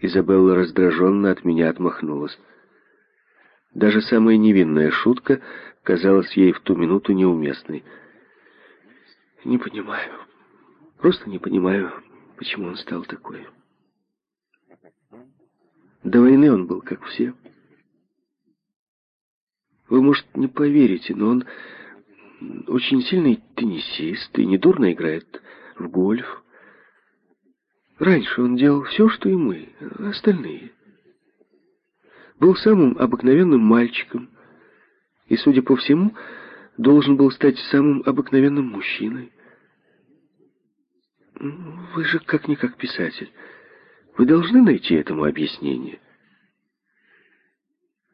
Изабелла раздраженно от меня отмахнулась. Даже самая невинная шутка казалась ей в ту минуту неуместной. «Не понимаю. Просто не понимаю, почему он стал такой. До войны он был как все. Вы, может, не поверите, но он очень сильный теннисист и недурно играет в гольф. Раньше он делал все, что и мы, остальные. Был самым обыкновенным мальчиком и, судя по всему, должен был стать самым обыкновенным мужчиной. Вы же как-никак писатель. Вы должны найти этому объяснение.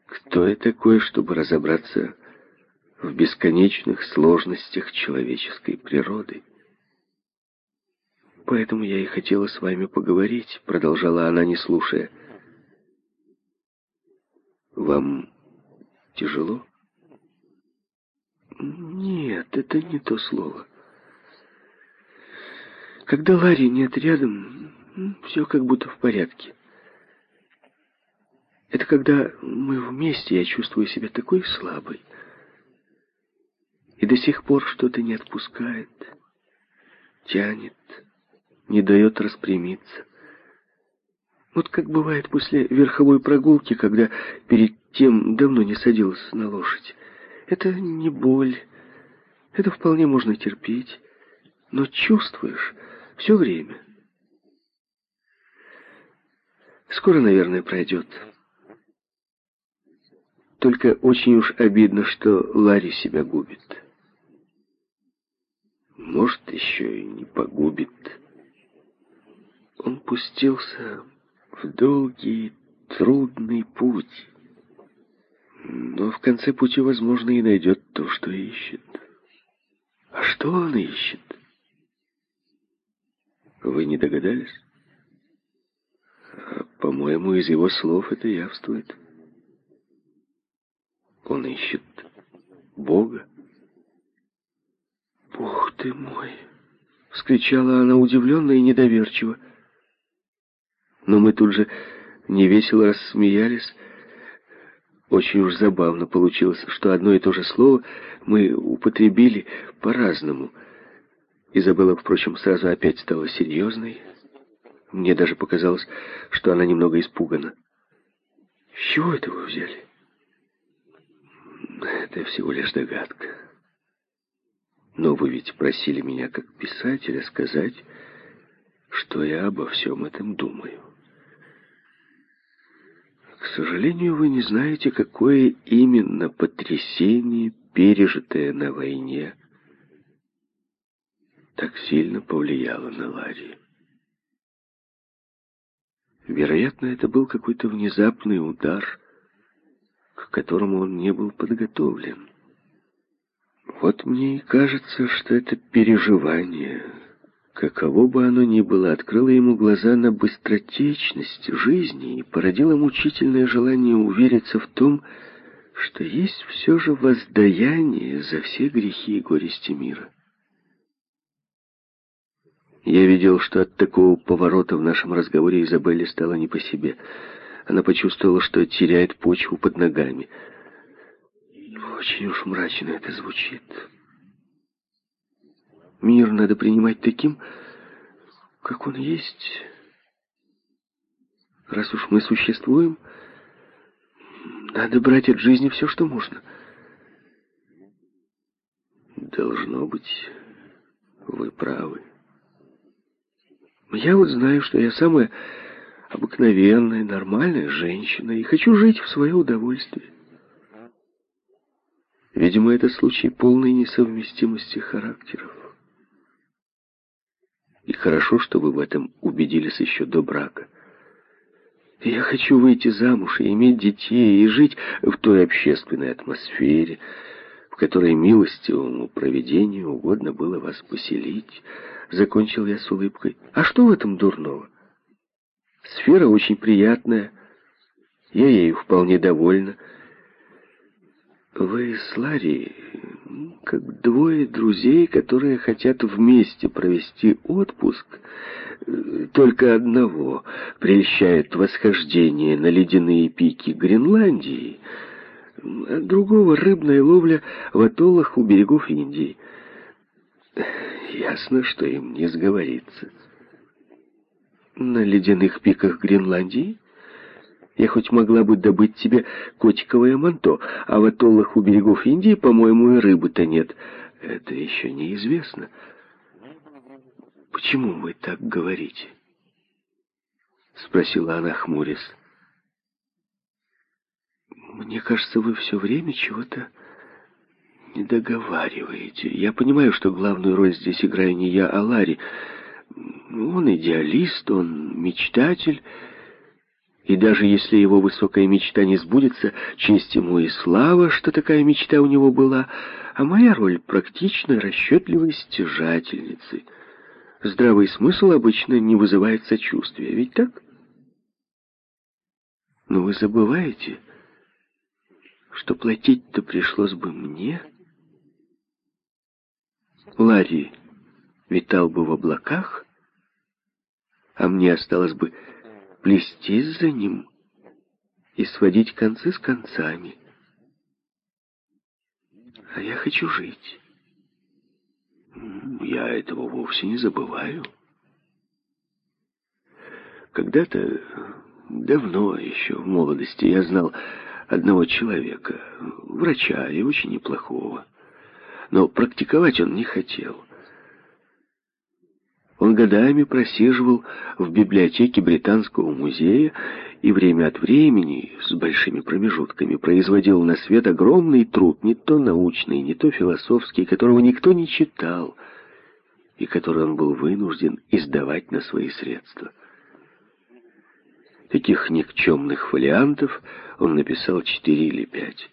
Кто я такой, чтобы разобраться в бесконечных сложностях человеческой природы? Поэтому я и хотела с вами поговорить, продолжала она, не слушая. Вам тяжело? Нет, это не то слово. Когда Ларри нет рядом, все как будто в порядке. Это когда мы вместе, я чувствую себя такой слабой. И до сих пор что-то не отпускает, тянет не дает распрямиться. Вот как бывает после верховой прогулки, когда перед тем давно не садилась на лошадь. Это не боль, это вполне можно терпеть, но чувствуешь все время. Скоро, наверное, пройдет. Только очень уж обидно, что Ларри себя губит. Может, еще и не погубит он пустился в долгий, трудный путь. Но в конце пути, возможно, и найдет то, что ищет. А что он ищет? Вы не догадались? По-моему, из его слов это явствует. Он ищет Бога. «Бог ты мой!» — вскричала она удивленно и недоверчиво. Но мы тут же невесело рассмеялись. Очень уж забавно получилось, что одно и то же слово мы употребили по-разному. Изабелла, впрочем, сразу опять стала серьезной. Мне даже показалось, что она немного испугана. «С чего это вы взяли?» «Это всего лишь догадка. Но вы ведь просили меня, как писателя, сказать, что я обо всем этом думаю». Сожалению, вы не знаете, какое именно потрясение, пережитое на войне, так сильно повлияло на Ларри. Вероятно, это был какой-то внезапный удар, к которому он не был подготовлен. Вот мне и кажется, что это переживание каково бы оно ни было, открыло ему глаза на быстротечность жизни и породило мучительное желание увериться в том, что есть все же воздаяние за все грехи и горести мира. Я видел, что от такого поворота в нашем разговоре Изабелле стало не по себе. Она почувствовала, что теряет почву под ногами. Очень уж мрачно это звучит. Мир надо принимать таким, как он есть. Раз уж мы существуем, надо брать от жизни все, что можно. Должно быть, вы правы. Я вот знаю, что я самая обыкновенная, нормальная женщина и хочу жить в свое удовольствие. Видимо, это случай полной несовместимости характеров. И хорошо, что вы в этом убедились еще до брака. Я хочу выйти замуж и иметь детей, и жить в той общественной атмосфере, в которой милостивому проведению угодно было вас поселить. Закончил я с улыбкой. А что в этом дурного? Сфера очень приятная. Я ею вполне довольна. Вы с Ларри как двое друзей, которые хотят вместе провести отпуск. Только одного прельщает восхождение на ледяные пики Гренландии, а другого рыбная ловля в атоллах у берегов Индии. Ясно, что им не сговориться. На ледяных пиках Гренландии я хоть могла бы добыть тебе котиковое манто, а в атоллах у берегов Индии, по-моему, и рыбы-то нет. Это еще неизвестно. Почему вы так говорите? Спросила она, хмурясь. Мне кажется, вы все время чего-то не договариваете. Я понимаю, что главную роль здесь играю не я, а Ларри. Он идеалист, он мечтатель. И даже если его высокая мечта не сбудется, честь ему и слава, что такая мечта у него была, а моя роль практичной, расчетливой стяжательницы. Здравый смысл обычно не вызывает сочувствия, ведь так? Но вы забываете, что платить-то пришлось бы мне. Ларри витал бы в облаках, а мне осталось бы плестись за ним и сводить концы с концами. А я хочу жить. Я этого вовсе не забываю. Когда-то, давно еще, в молодости, я знал одного человека, врача и очень неплохого. Но практиковать он не хотел. Он годами просиживал в библиотеке Британского музея и время от времени, с большими промежутками, производил на свет огромный труд, не то научный, не то философский, которого никто не читал, и который он был вынужден издавать на свои средства. Таких никчемных фолиантов он написал четыре или пять.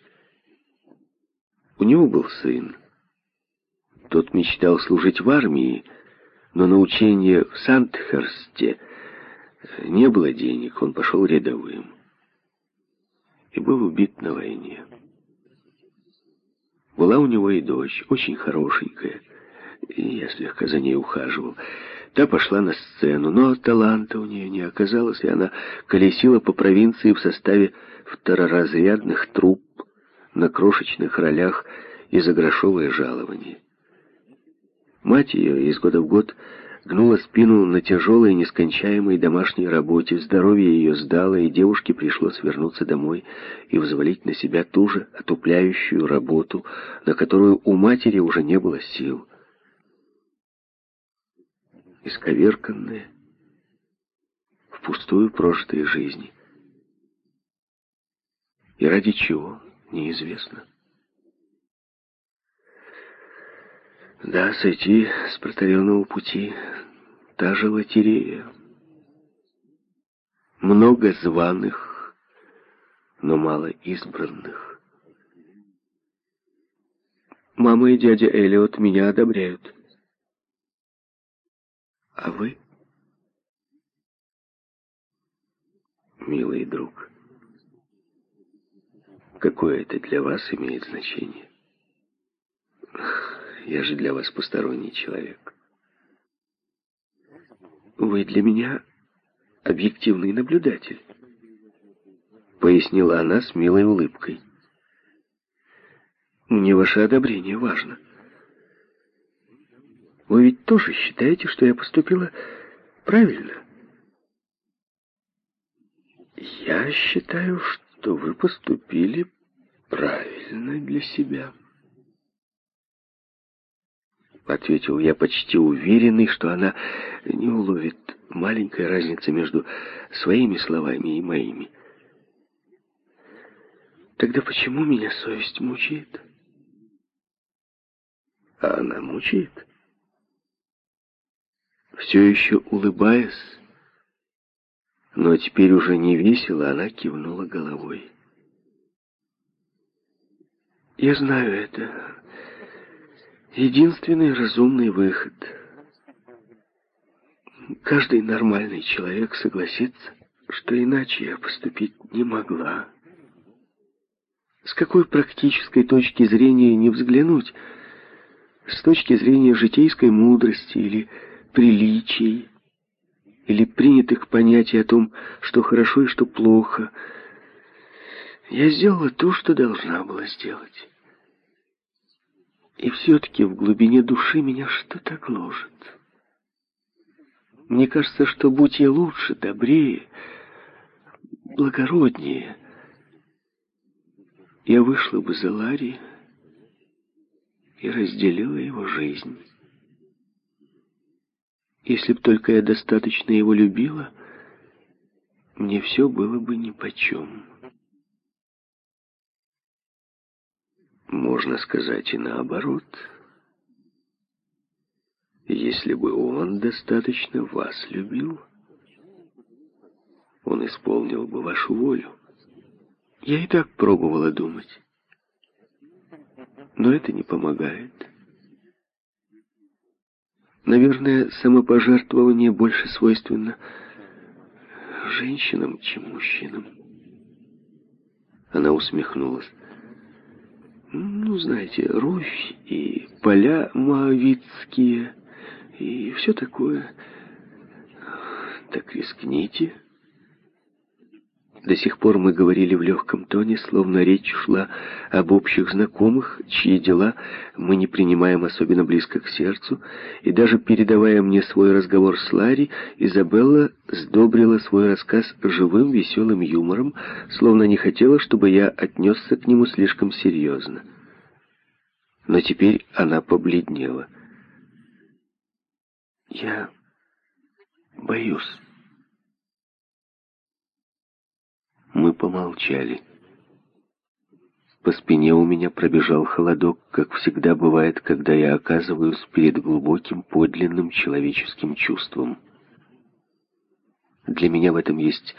У него был сын. Тот мечтал служить в армии, но на учение в Сандхерсте не было денег, он пошел рядовым и был убит на войне. Была у него и дочь, очень хорошенькая, и я слегка за ней ухаживал. Та пошла на сцену, но таланта у нее не оказалось, и она колесила по провинции в составе второразрядных труп на крошечных ролях и за грошовое жалование. Мать ее из года в год гнула спину на тяжелой, нескончаемой домашней работе, здоровье ее сдало, и девушке пришлось вернуться домой и взвалить на себя ту же отупляющую работу, на которую у матери уже не было сил. Исковерканные, впустую прожитые жизни. И ради чего, неизвестно. Да, сойти с протаренного пути — та же лотерея. Много званых, но мало избранных. Мама и дядя Элиот меня одобряют. А вы? Милый друг, какое это для вас имеет значение? Я же для вас посторонний человек. Вы для меня объективный наблюдатель, пояснила она с милой улыбкой. Мне ваше одобрение важно. Вы ведь тоже считаете, что я поступила правильно? Я считаю, что вы поступили правильно для себя. — ответил я, почти уверенный, что она не уловит маленькой разницы между своими словами и моими. Тогда почему меня совесть мучает? А она мучает. Все еще улыбаясь, но теперь уже не весело, она кивнула головой. Я знаю это, единственный разумный выход. Каждый нормальный человек согласится, что иначе я поступить не могла. С какой практической точки зрения не взглянуть? С точки зрения житейской мудрости или приличий, или принятых понятий о том, что хорошо и что плохо. Я сделала то, что должна была сделать. И все-таки в глубине души меня что-то гложет. Мне кажется, что будь я лучше, добрее, благороднее, я вышла бы за Ларри и разделила его жизнь. Если б только я достаточно его любила, мне все было бы нипочем. Можно сказать и наоборот. Если бы он достаточно вас любил, он исполнил бы вашу волю. Я и так пробовала думать. Но это не помогает. Наверное, самопожертвование больше свойственно женщинам, чем мужчинам. Она усмехнулась. Ну, знаете, Руфь и поля моавитские и все такое. Так рискните. До сих пор мы говорили в легком тоне, словно речь шла об общих знакомых, чьи дела мы не принимаем особенно близко к сердцу, и даже передавая мне свой разговор с Ларри, Изабелла сдобрила свой рассказ живым, веселым юмором, словно не хотела, чтобы я отнесся к нему слишком серьезно. Но теперь она побледнела. «Я боюсь». Мы помолчали. По спине у меня пробежал холодок, как всегда бывает, когда я оказываюсь перед глубоким, подлинным человеческим чувством. Для меня в этом есть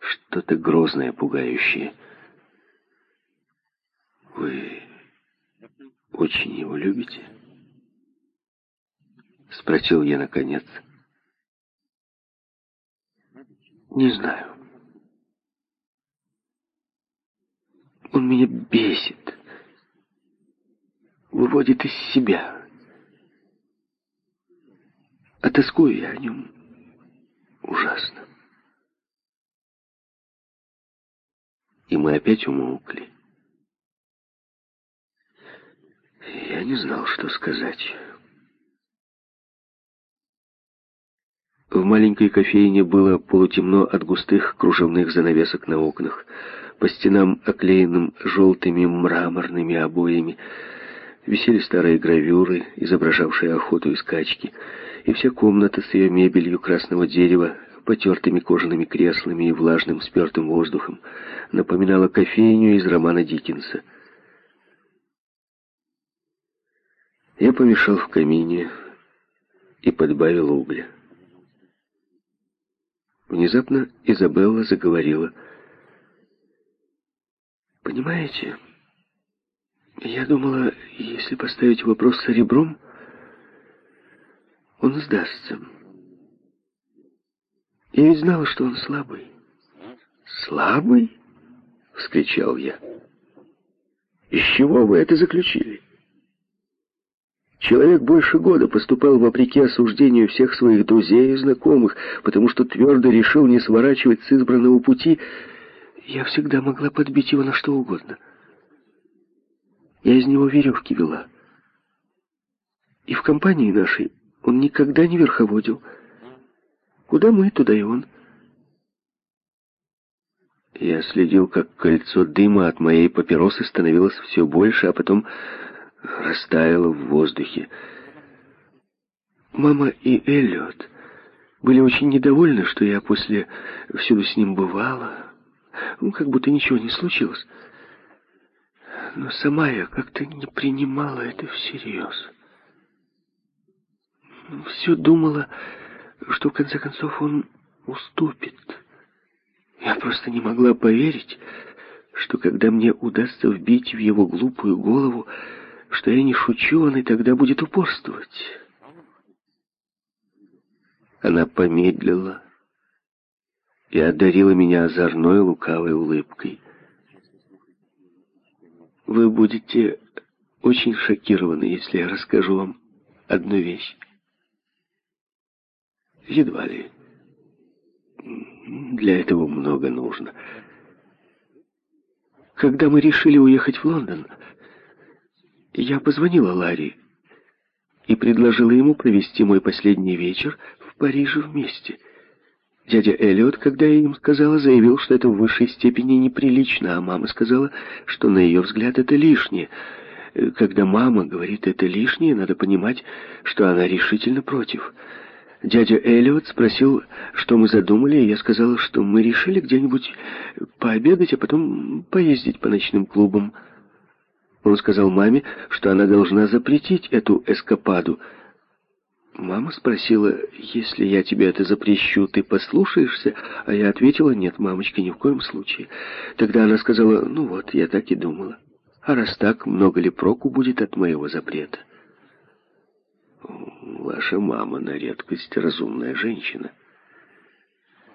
что-то грозное, пугающее. «Вы очень его любите?» Спросил я наконец. «Не знаю». Он меня бесит. Выводит из себя. А тоскую я о нем ужасно. И мы опять умолкли. Я не знал, что сказать. В маленькой кофейне было полутемно от густых кружевных занавесок на окнах. По стенам, оклеенным желтыми мраморными обоями, висели старые гравюры, изображавшие охоту и скачки, и вся комната с ее мебелью красного дерева, потертыми кожаными креслами и влажным спертым воздухом, напоминала кофейню из романа Диккенса. Я помешал в камине и подбавил угля. Внезапно Изабелла заговорила — Понимаете, я думала, если поставить вопрос ребром, он сдастся. Я ведь знала, что он слабый. «Слабый?» — вскричал я. «Из чего вы это заключили?» Человек больше года поступал вопреки осуждению всех своих друзей и знакомых, потому что твердо решил не сворачивать с избранного пути я всегда могла подбить его на что угодно. Я из него веревки вела. И в компании нашей он никогда не верховодил. Куда мы, туда и он. Я следил, как кольцо дыма от моей папиросы становилось все больше, а потом растаяло в воздухе. Мама и Эллиот были очень недовольны, что я после всюду с ним бывала, как будто ничего не случилось. Но сама я как-то не принимала это всерьез. Все думала, что в конце концов он уступит. Я просто не могла поверить, что когда мне удастся вбить в его глупую голову, что я не шучу, он и тогда будет упорствовать. Она помедлила, и одарила меня озорной лукавой улыбкой. Вы будете очень шокированы, если я расскажу вам одну вещь. Едва ли. Для этого много нужно. Когда мы решили уехать в Лондон, я позвонила Ларри и предложила ему провести мой последний вечер в Париже вместе. Дядя Эллиот, когда я им сказала, заявил, что это в высшей степени неприлично, а мама сказала, что на ее взгляд это лишнее. Когда мама говорит «это лишнее», надо понимать, что она решительно против. Дядя Эллиот спросил, что мы задумали, и я сказала, что мы решили где-нибудь пообедать, а потом поездить по ночным клубам. Он сказал маме, что она должна запретить эту эскападу. Мама спросила, если я тебе это запрещу, ты послушаешься? А я ответила, нет, мамочка, ни в коем случае. Тогда она сказала, ну вот, я так и думала. А раз так, много ли проку будет от моего запрета? Ваша мама на редкость разумная женщина.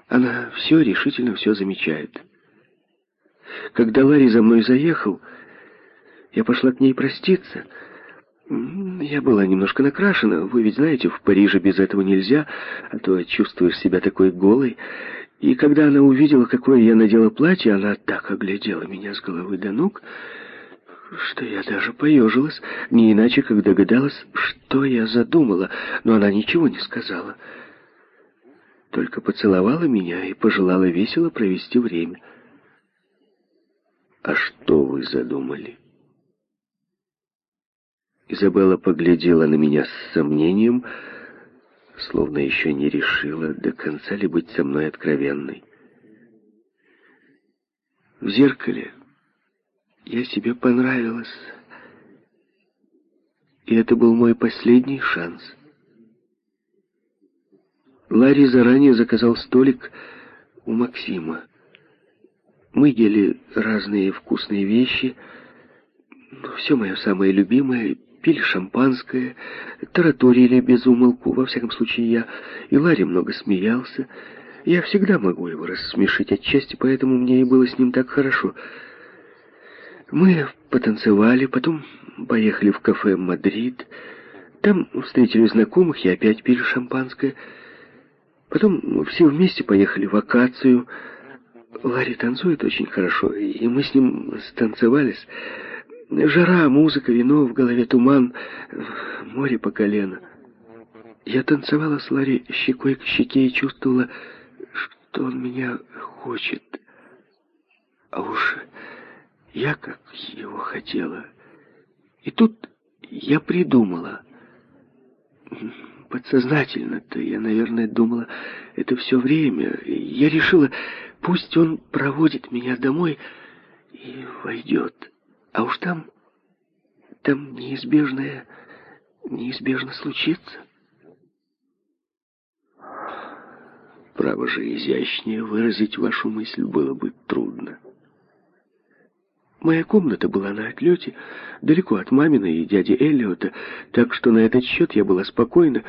Она все решительно все замечает. Когда Ларри за мной заехал, я пошла к ней проститься. Я была немножко накрашена. Вы ведь знаете, в Париже без этого нельзя, а то чувствуешь себя такой голой. И когда она увидела, какое я надела платье, она так оглядела меня с головы до ног, что я даже поежилась, не иначе, как догадалась, что я задумала, но она ничего не сказала. Только поцеловала меня и пожелала весело провести время. «А что вы задумали?» Изабелла поглядела на меня с сомнением, словно еще не решила, до конца ли быть со мной откровенной. В зеркале я себе понравилась, и это был мой последний шанс. Ларри заранее заказал столик у Максима. Мы ели разные вкусные вещи, все мое самое любимое, пили шампанское, тараторили без умолку, во всяком случае я, и Ларри много смеялся. Я всегда могу его рассмешить отчасти, поэтому мне и было с ним так хорошо. Мы потанцевали, потом поехали в кафе «Мадрид», там встретили знакомых и опять пили шампанское. Потом все вместе поехали в акацию. Ларри танцует очень хорошо, и мы с ним станцевались. Жара, музыка, вино, в голове туман, море по колено. Я танцевала с Ларри щекой к щеке и чувствовала, что он меня хочет. А уж я как его хотела. И тут я придумала. Подсознательно-то я, наверное, думала это все время. Я решила, пусть он проводит меня домой и войдет. А уж там, там неизбежное, неизбежно случится. Право же, изящнее выразить вашу мысль было бы трудно. Моя комната была на отлете, далеко от маминой и дяди Эллиота, так что на этот счет я была спокойна.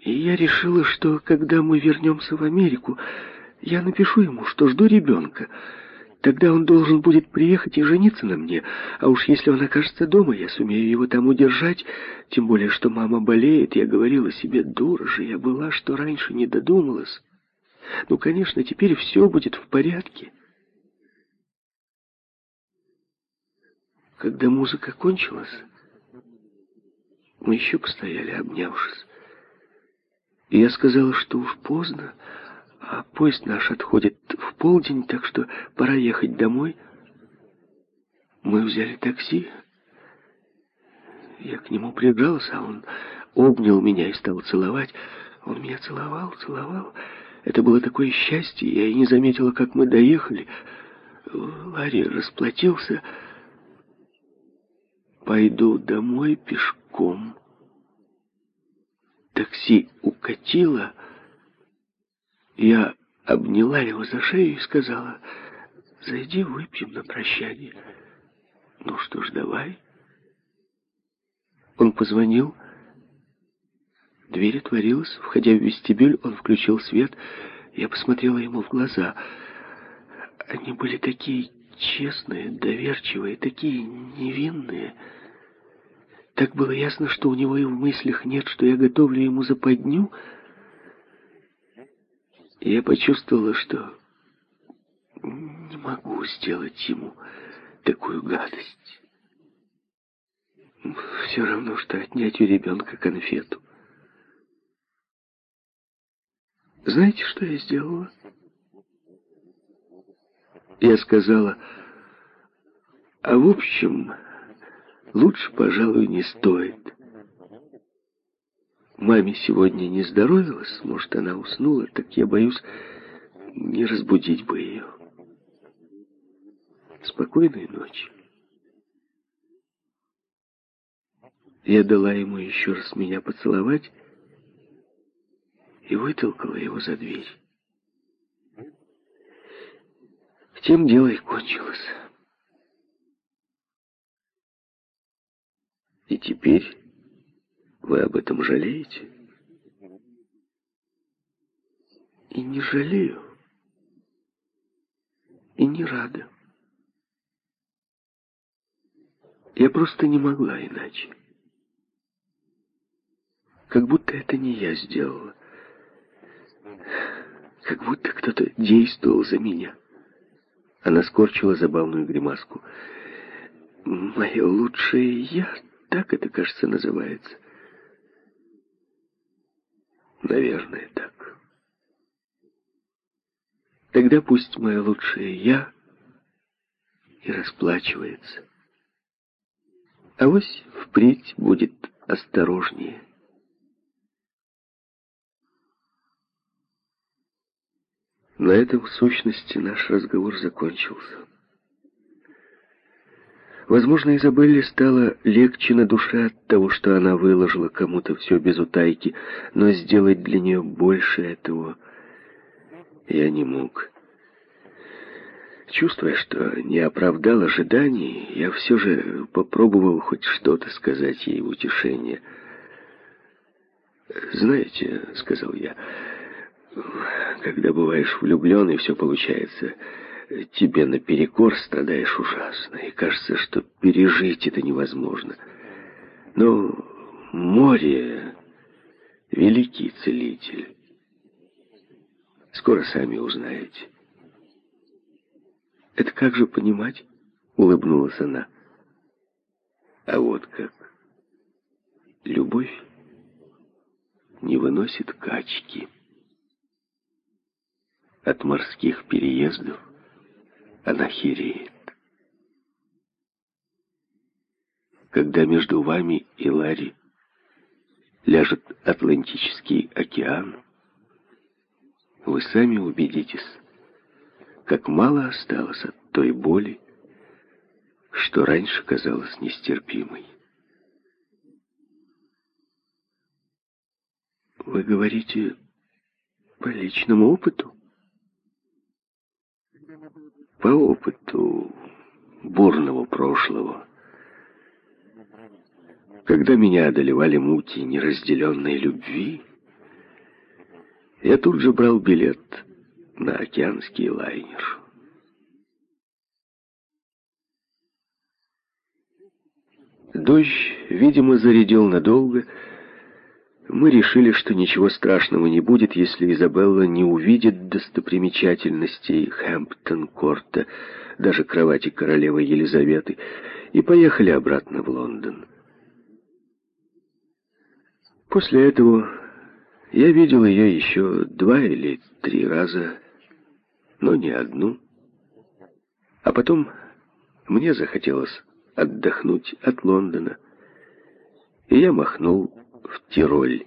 И я решила, что когда мы вернемся в Америку, я напишу ему, что жду ребенка. Тогда он должен будет приехать и жениться на мне, а уж если он окажется дома, я сумею его там удержать, тем более, что мама болеет. Я говорила себе, дура же я была, что раньше не додумалась. Ну, конечно, теперь все будет в порядке. Когда музыка кончилась, мы еще постояли, обнявшись. И я сказала, что уж поздно, а поезд наш отходит в полдень, так что пора ехать домой. Мы взяли такси. Я к нему прижался, а он обнял меня и стал целовать. Он меня целовал, целовал. Это было такое счастье, я и не заметила, как мы доехали. Ларри расплатился, пойду домой пешком. Такси укатило. Я обняла его за шею и сказала, «Зайди, выпьем на прощание». «Ну что ж, давай». Он позвонил. Дверь отворилась. Входя в вестибюль, он включил свет. Я посмотрела ему в глаза. Они были такие честные, доверчивые, такие невинные. Так было ясно, что у него и в мыслях нет, что я готовлю ему западню. Я почувствовала, что не могу сделать ему такую гадость. Все равно, что отнять у ребенка конфету. Знаете, что я сделала? Я сказала, а в общем, лучше, пожалуй, не стоит. Маме сегодня не здоровилась, может, она уснула, так я боюсь, не разбудить бы ее. Спокойной ночи. Я дала ему еще раз меня поцеловать и вытолкала его за дверь. Тем дело и кончилось. И теперь вы об этом жалеете? И не жалею. И не рада. Я просто не могла иначе. Как будто это не я сделала. Как будто кто-то действовал за меня. Она скорчила забавную гримаску. «Мое лучшее я, так это, кажется, называется». «Наверное, так». Тогда пусть мое лучшее я и расплачивается. А вось впредь будет осторожнее. На этом, в сущности, наш разговор закончился. Возможно, Изабелле стало легче на душе от того, что она выложила кому-то все без утайки, но сделать для нее больше этого я не мог. Чувствуя, что не оправдал ожиданий, я все же попробовал хоть что-то сказать ей в утешение. «Знаете», — сказал я, — когда бываешь влюблен, и все получается тебе наперекор, страдаешь ужасно, и кажется, что пережить это невозможно. Но море — великий целитель. Скоро сами узнаете. «Это как же понимать?» — улыбнулась она. «А вот как. Любовь не выносит качки» от морских переездов она хереет. Когда между вами и Ларри ляжет Атлантический океан, вы сами убедитесь, как мало осталось от той боли, что раньше казалось нестерпимой. Вы говорите по личному опыту? По опыту бурного прошлого, когда меня одолевали муки неразделенной любви, я тут же брал билет на океанский лайнер. Дождь, видимо, зарядил надолго, мы решили, что ничего страшного не будет, если Изабелла не увидит достопримечательностей Хэмптон-Корта, даже кровати королевы Елизаветы, и поехали обратно в Лондон. После этого я видел ее еще два или три раза, но не одну. А потом мне захотелось отдохнуть от Лондона, и я махнул в Тироль.